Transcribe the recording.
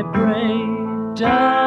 I break down.